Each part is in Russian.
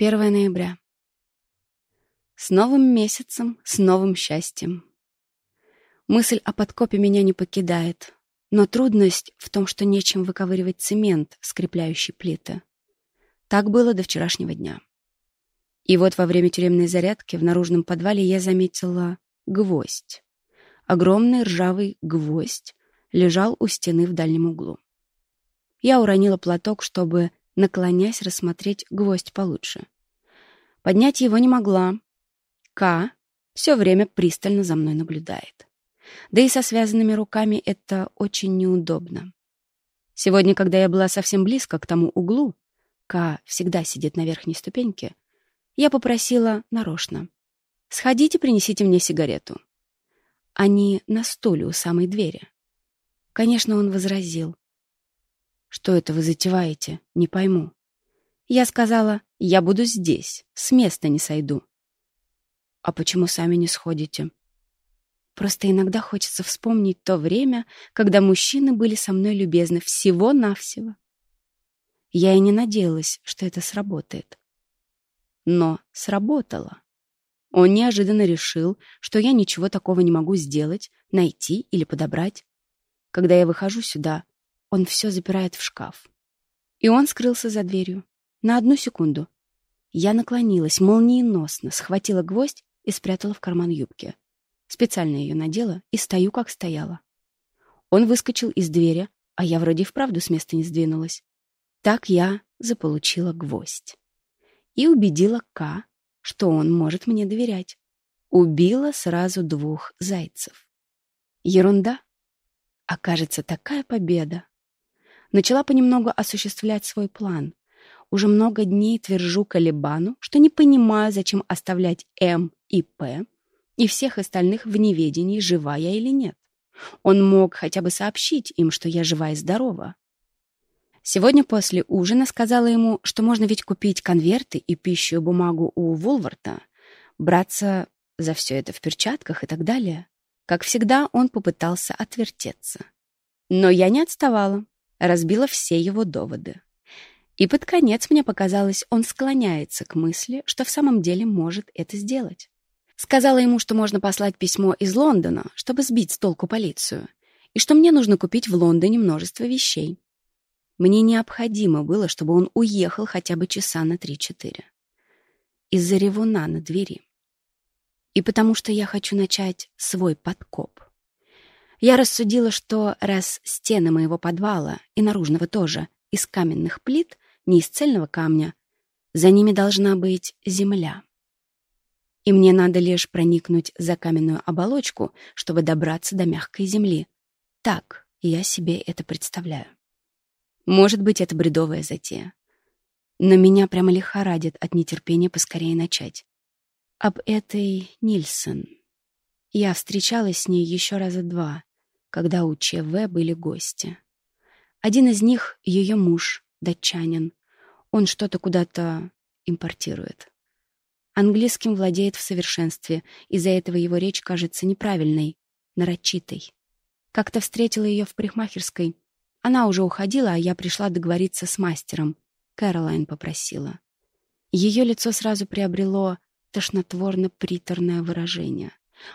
1 ноября. С новым месяцем, с новым счастьем. Мысль о подкопе меня не покидает, но трудность в том, что нечем выковыривать цемент, скрепляющий плиты. Так было до вчерашнего дня. И вот во время тюремной зарядки в наружном подвале я заметила гвоздь. Огромный ржавый гвоздь лежал у стены в дальнем углу. Я уронила платок, чтобы наклонясь рассмотреть гвоздь получше. Поднять его не могла. К все время пристально за мной наблюдает. Да и со связанными руками это очень неудобно. Сегодня, когда я была совсем близко к тому углу, К всегда сидит на верхней ступеньке, я попросила нарочно. «Сходите, принесите мне сигарету». Они на стуле у самой двери. Конечно, он возразил. Что это вы затеваете? Не пойму. Я сказала, я буду здесь, с места не сойду. А почему сами не сходите? Просто иногда хочется вспомнить то время, когда мужчины были со мной любезны всего-навсего. Я и не надеялась, что это сработает. Но сработало. Он неожиданно решил, что я ничего такого не могу сделать, найти или подобрать. Когда я выхожу сюда, он все запирает в шкаф. И он скрылся за дверью. На одну секунду. Я наклонилась, молниеносно, схватила гвоздь и спрятала в карман юбки. Специально ее надела и стою, как стояла. Он выскочил из двери, а я вроде вправду с места не сдвинулась. Так я заполучила гвоздь. И убедила К, что он может мне доверять. Убила сразу двух зайцев. Ерунда. Окажется, такая победа начала понемногу осуществлять свой план. Уже много дней твержу Калибану, что не понимаю, зачем оставлять М и П и всех остальных в неведении, жива я или нет. Он мог хотя бы сообщить им, что я жива и здорова. Сегодня после ужина сказала ему, что можно ведь купить конверты и пищу и бумагу у Вулварта, браться за все это в перчатках и так далее. Как всегда, он попытался отвертеться. Но я не отставала разбила все его доводы. И под конец мне показалось, он склоняется к мысли, что в самом деле может это сделать. Сказала ему, что можно послать письмо из Лондона, чтобы сбить с толку полицию, и что мне нужно купить в Лондоне множество вещей. Мне необходимо было, чтобы он уехал хотя бы часа на три-четыре. Из-за ревуна на двери. И потому что я хочу начать свой подкоп. Я рассудила, что раз стены моего подвала и наружного тоже из каменных плит, не из цельного камня, за ними должна быть земля. И мне надо лишь проникнуть за каменную оболочку, чтобы добраться до мягкой земли. Так я себе это представляю. Может быть, это бредовая затея. Но меня прямо лихорадит от нетерпения поскорее начать. Об этой Нильсон. Я встречалась с ней еще раза два, когда у ЧВ были гости. Один из них — ее муж, датчанин. Он что-то куда-то импортирует. Английским владеет в совершенстве, из-за этого его речь кажется неправильной, нарочитой. Как-то встретила ее в парикмахерской. Она уже уходила, а я пришла договориться с мастером. Кэролайн попросила. Ее лицо сразу приобрело тошнотворно-приторное выражение.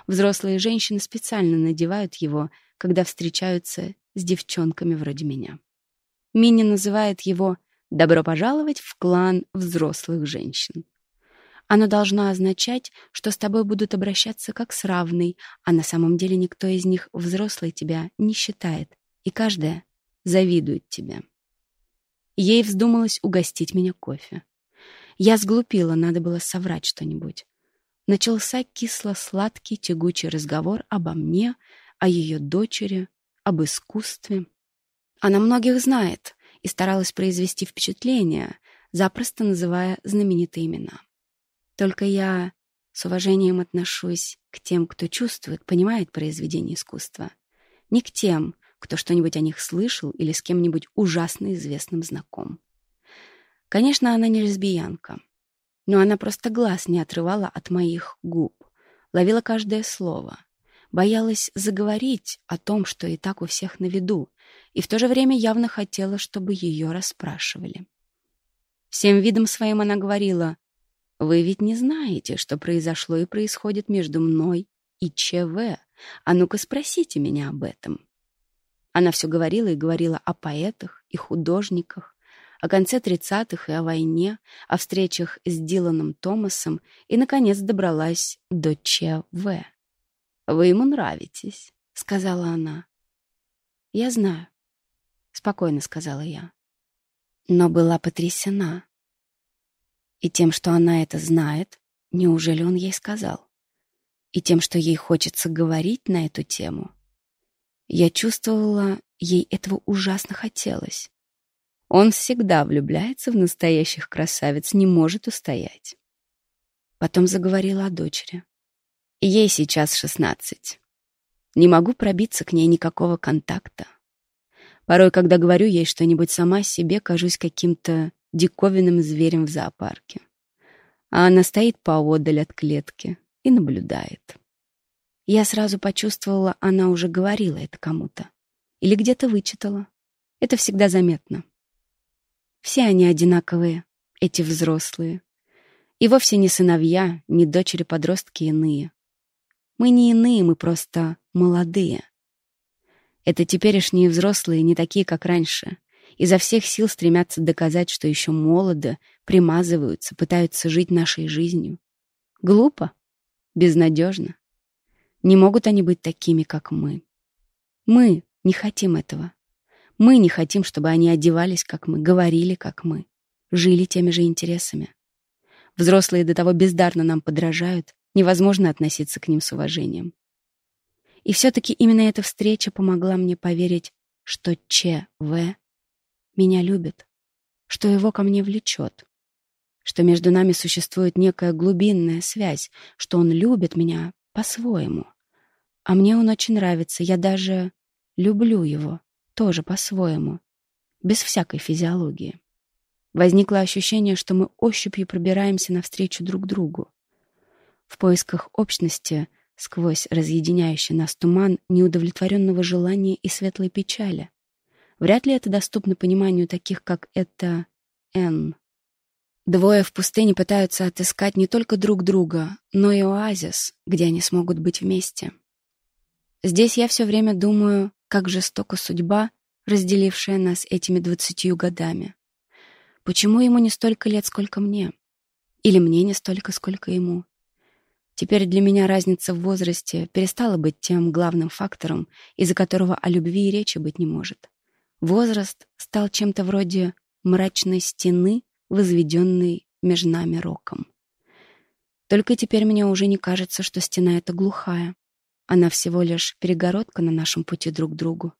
Взрослые женщины специально надевают его, когда встречаются с девчонками вроде меня. Мини называет его «добро пожаловать в клан взрослых женщин». Оно должно означать, что с тобой будут обращаться как с равной, а на самом деле никто из них взрослый тебя не считает, и каждая завидует тебе. Ей вздумалось угостить меня кофе. Я сглупила, надо было соврать что-нибудь. Начался кисло-сладкий тягучий разговор обо мне, о ее дочери, об искусстве. Она многих знает и старалась произвести впечатление, запросто называя знаменитые имена. Только я с уважением отношусь к тем, кто чувствует, понимает произведение искусства. Не к тем, кто что-нибудь о них слышал или с кем-нибудь ужасно известным знаком. Конечно, она не лесбиянка, но она просто глаз не отрывала от моих губ, ловила каждое слово, боялась заговорить о том, что и так у всех на виду, и в то же время явно хотела, чтобы ее расспрашивали. Всем видом своим она говорила, Вы ведь не знаете, что произошло и происходит между мной и ЧВ. А ну-ка спросите меня об этом. Она все говорила и говорила о поэтах и художниках, о конце тридцатых и о войне, о встречах с Диланом Томасом и, наконец, добралась до ЧВ. «Вы ему нравитесь», — сказала она. «Я знаю», — спокойно сказала я. Но была потрясена. И тем, что она это знает, неужели он ей сказал? И тем, что ей хочется говорить на эту тему — я чувствовала, ей этого ужасно хотелось. Он всегда влюбляется в настоящих красавиц, не может устоять. Потом заговорила о дочери. Ей сейчас шестнадцать. Не могу пробиться к ней никакого контакта. Порой, когда говорю ей что-нибудь сама себе, кажусь каким-то диковинным зверем в зоопарке. А она стоит поодаль от клетки и наблюдает. Я сразу почувствовала, она уже говорила это кому-то. Или где-то вычитала. Это всегда заметно. Все они одинаковые, эти взрослые. И вовсе не сыновья, не дочери-подростки иные. Мы не иные, мы просто молодые. Это теперешние взрослые, не такие, как раньше. Изо всех сил стремятся доказать, что еще молоды, примазываются, пытаются жить нашей жизнью. Глупо, безнадежно. Не могут они быть такими, как мы. Мы не хотим этого. Мы не хотим, чтобы они одевались, как мы, говорили, как мы, жили теми же интересами. Взрослые до того бездарно нам подражают, невозможно относиться к ним с уважением. И все-таки именно эта встреча помогла мне поверить, что Ч.В. меня любит, что его ко мне влечет, что между нами существует некая глубинная связь, что он любит меня по-своему. А мне он очень нравится, я даже люблю его, тоже по-своему, без всякой физиологии. Возникло ощущение, что мы ощупью пробираемся навстречу друг другу. В поисках общности, сквозь разъединяющий нас туман неудовлетворенного желания и светлой печали. Вряд ли это доступно пониманию таких, как это Н. Двое в пустыне пытаются отыскать не только друг друга, но и оазис, где они смогут быть вместе. Здесь я все время думаю, как жестока судьба, разделившая нас этими двадцатью годами. Почему ему не столько лет, сколько мне? Или мне не столько, сколько ему? Теперь для меня разница в возрасте перестала быть тем главным фактором, из-за которого о любви и речи быть не может. Возраст стал чем-то вроде мрачной стены, возведенной между нами роком. Только теперь мне уже не кажется, что стена эта глухая. Она всего лишь перегородка на нашем пути друг к другу.